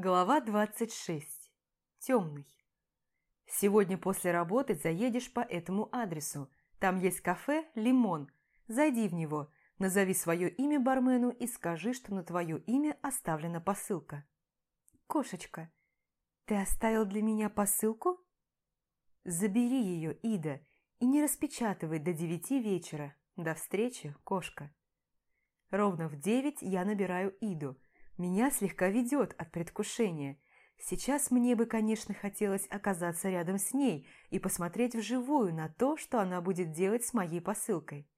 Глава 26. Темный. Сегодня после работы заедешь по этому адресу. Там есть кафе «Лимон». Зайди в него, назови свое имя бармену и скажи, что на твое имя оставлена посылка. Кошечка, ты оставил для меня посылку? Забери ее, Ида, и не распечатывай до девяти вечера. До встречи, кошка. Ровно в девять я набираю Иду – меня слегка ведет от предвкушения. Сейчас мне бы, конечно, хотелось оказаться рядом с ней и посмотреть вживую на то, что она будет делать с моей посылкой.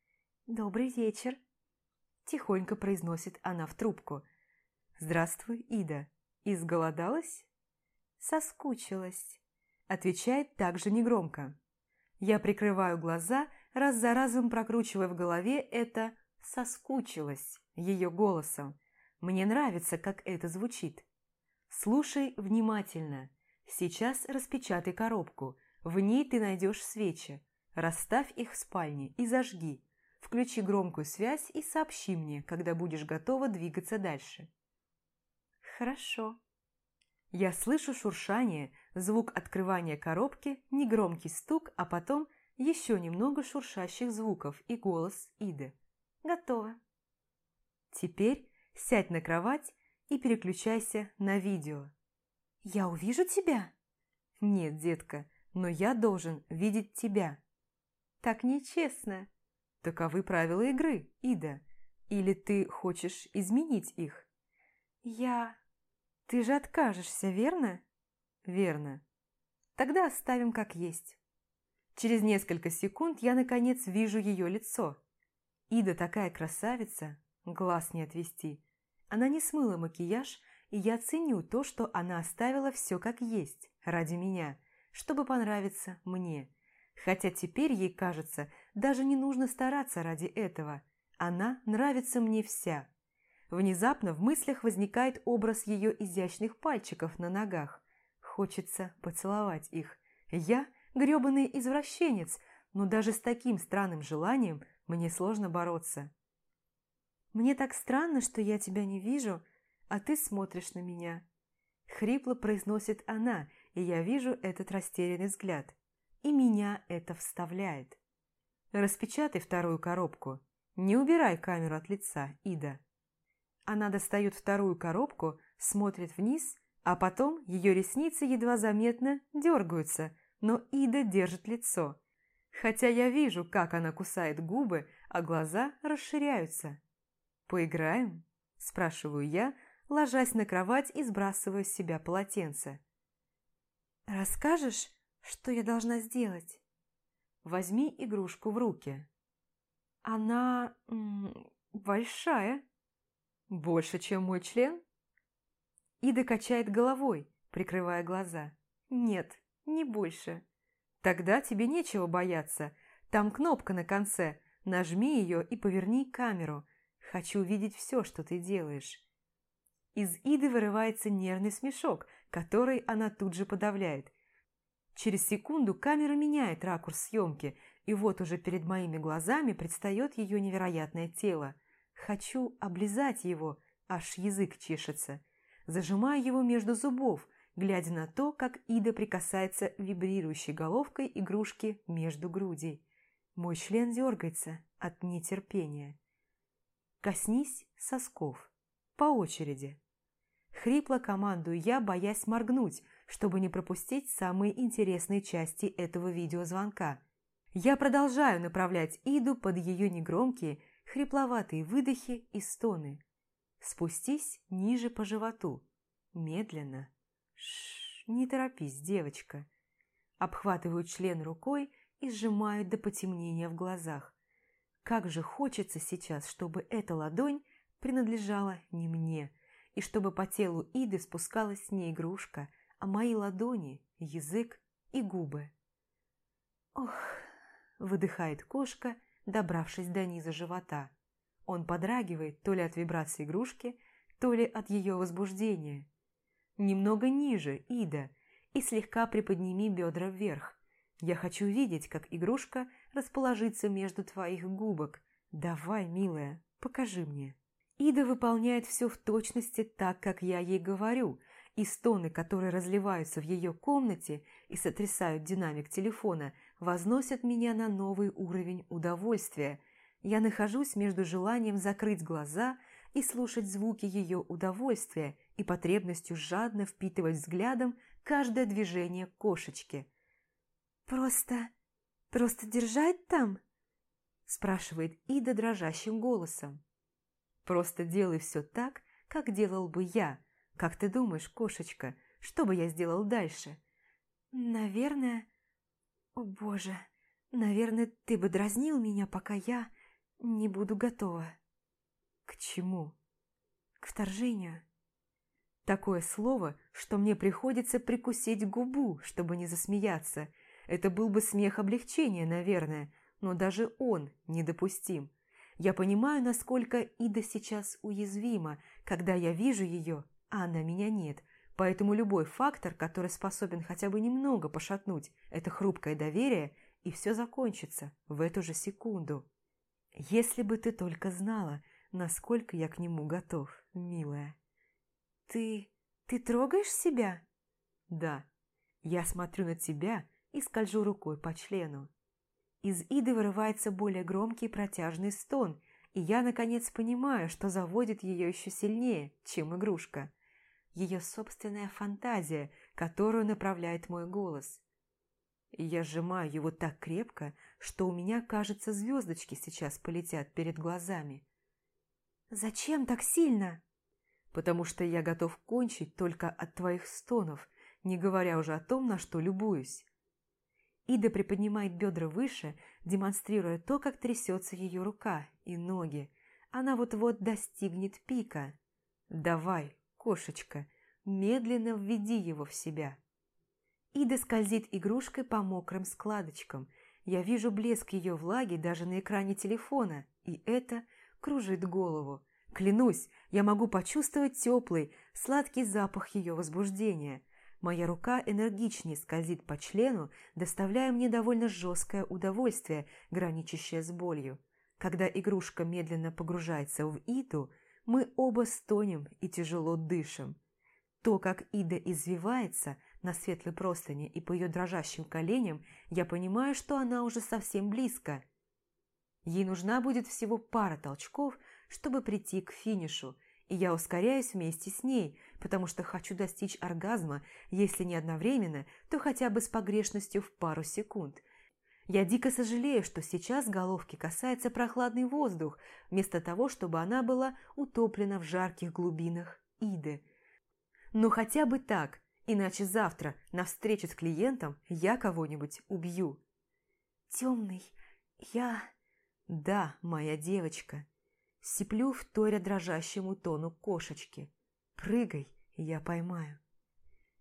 «Добрый вечер», – тихонько произносит она в трубку. «Здравствуй, Ида. Изголодалась?» «Соскучилась», – отвечает также негромко. Я прикрываю глаза, раз за разом прокручивая в голове это «соскучилась» ее голосом. Мне нравится, как это звучит. Слушай внимательно. Сейчас распечатай коробку. В ней ты найдешь свечи. Расставь их в спальне и зажги. Включи громкую связь и сообщи мне, когда будешь готова двигаться дальше. Хорошо. Я слышу шуршание, звук открывания коробки, негромкий стук, а потом еще немного шуршащих звуков и голос Иды. Готово. Теперь сядь на кровать и переключайся на видео. «Я увижу тебя?» «Нет, детка, но я должен видеть тебя». «Так нечестно». «Таковы правила игры, Ида. Или ты хочешь изменить их?» «Я... Ты же откажешься, верно?» «Верно. Тогда оставим как есть». Через несколько секунд я, наконец, вижу ее лицо. Ида такая красавица, глаз не отвести. Она не смыла макияж, и я ценю то, что она оставила все как есть, ради меня, чтобы понравиться мне. Хотя теперь ей кажется, даже не нужно стараться ради этого. Она нравится мне вся. Внезапно в мыслях возникает образ ее изящных пальчиков на ногах. Хочется поцеловать их. Я грёбаный извращенец, но даже с таким странным желанием мне сложно бороться. «Мне так странно, что я тебя не вижу, а ты смотришь на меня». Хрипло произносит она, и я вижу этот растерянный взгляд. И меня это вставляет. Распечатай вторую коробку. Не убирай камеру от лица, Ида. Она достает вторую коробку, смотрит вниз, а потом ее ресницы едва заметно дергаются, но Ида держит лицо. Хотя я вижу, как она кусает губы, а глаза расширяются. «Поиграем?» – спрашиваю я, ложась на кровать и сбрасывая с себя полотенце. «Расскажешь, что я должна сделать?» «Возьми игрушку в руки». «Она... большая». «Больше, чем мой член?» Ида качает головой, прикрывая глаза. «Нет, не больше». «Тогда тебе нечего бояться. Там кнопка на конце. Нажми ее и поверни камеру. Хочу увидеть все, что ты делаешь». Из Иды вырывается нервный смешок, который она тут же подавляет. Через секунду камера меняет ракурс съемки, и вот уже перед моими глазами предстает ее невероятное тело. Хочу облизать его, аж язык чешется. Зажимаю его между зубов, глядя на то, как Ида прикасается вибрирующей головкой игрушки между грудей. Мой член дергается от нетерпения. Коснись сосков. По очереди. Хрипло командую я, боясь моргнуть, чтобы не пропустить самые интересные части этого видеозвонка. Я продолжаю направлять Иду под ее негромкие, хрипловатые выдохи и стоны. Спустись ниже по животу. Медленно. Шш, не торопись, девочка. Обхватываю член рукой и сжимаю до потемнения в глазах. Как же хочется сейчас, чтобы эта ладонь принадлежала не мне, и чтобы по телу Иды спускалась не игрушка, а мои ладони, язык и губы. «Ох!» – выдыхает кошка, добравшись до низа живота. Он подрагивает то ли от вибрации игрушки, то ли от ее возбуждения. Немного ниже, Ида, и слегка приподними бедра вверх. Я хочу видеть, как игрушка расположиться между твоих губок. Давай, милая, покажи мне». Ида выполняет все в точности так, как я ей говорю, и стоны, которые разливаются в ее комнате и сотрясают динамик телефона, возносят меня на новый уровень удовольствия. Я нахожусь между желанием закрыть глаза и слушать звуки ее удовольствия и потребностью жадно впитывать взглядом каждое движение кошечки. «Просто... просто держать там?» спрашивает Ида дрожащим голосом. «Просто делай все так, как делал бы я. Как ты думаешь, кошечка, что бы я сделал дальше?» «Наверное... О, боже, наверное, ты бы дразнил меня, пока я не буду готова». «К чему?» «К вторжению». Такое слово, что мне приходится прикусить губу, чтобы не засмеяться. Это был бы смех облегчения, наверное, но даже он недопустим. Я понимаю, насколько Ида сейчас уязвима, когда я вижу ее, а она меня нет. Поэтому любой фактор, который способен хотя бы немного пошатнуть это хрупкое доверие, и все закончится в эту же секунду. Если бы ты только знала, насколько я к нему готов, милая. «Ты... ты трогаешь себя?» «Да. Я смотрю на тебя и скольжу рукой по члену. Из Иды вырывается более громкий протяжный стон, и я, наконец, понимаю, что заводит ее еще сильнее, чем игрушка. Ее собственная фантазия, которую направляет мой голос. Я сжимаю его так крепко, что у меня, кажется, звездочки сейчас полетят перед глазами. «Зачем так сильно?» потому что я готов кончить только от твоих стонов, не говоря уже о том, на что любуюсь. Ида приподнимает бедра выше, демонстрируя то, как трясется ее рука и ноги. Она вот-вот достигнет пика. «Давай, кошечка, медленно введи его в себя». Ида скользит игрушкой по мокрым складочкам. Я вижу блеск ее влаги даже на экране телефона, и это кружит голову. Клянусь, я могу почувствовать теплый, сладкий запах ее возбуждения. Моя рука энергичнее скользит по члену, доставляя мне довольно жесткое удовольствие, граничащее с болью. Когда игрушка медленно погружается в Иду, мы оба стонем и тяжело дышим. То, как Ида извивается на светлой простыне и по ее дрожащим коленям, я понимаю, что она уже совсем близко. Ей нужна будет всего пара толчков, чтобы прийти к финишу, и я ускоряюсь вместе с ней, потому что хочу достичь оргазма, если не одновременно, то хотя бы с погрешностью в пару секунд. Я дико сожалею, что сейчас головки касается прохладный воздух, вместо того, чтобы она была утоплена в жарких глубинах Иды. Но хотя бы так, иначе завтра на встрече с клиентом я кого-нибудь убью. «Темный, я...» «Да, моя девочка», Сиплю в торе дрожащему тону кошечки. «Прыгай, я поймаю».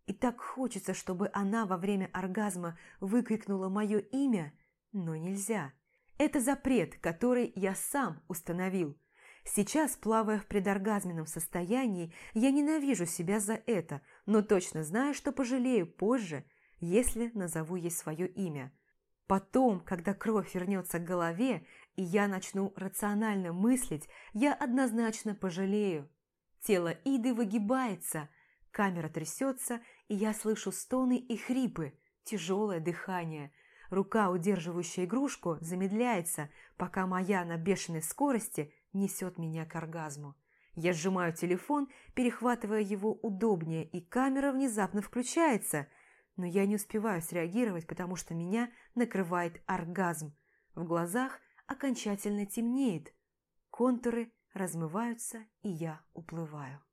И так хочется, чтобы она во время оргазма выкрикнула мое имя, но нельзя. Это запрет, который я сам установил. Сейчас, плавая в предоргазменном состоянии, я ненавижу себя за это, но точно знаю, что пожалею позже, если назову ей свое имя. Потом, когда кровь вернется к голове, и я начну рационально мыслить, я однозначно пожалею. Тело Иды выгибается, камера трясется, и я слышу стоны и хрипы, тяжелое дыхание. Рука, удерживающая игрушку, замедляется, пока моя на бешеной скорости несет меня к оргазму. Я сжимаю телефон, перехватывая его удобнее, и камера внезапно включается – но я не успеваю среагировать, потому что меня накрывает оргазм. В глазах окончательно темнеет, контуры размываются, и я уплываю.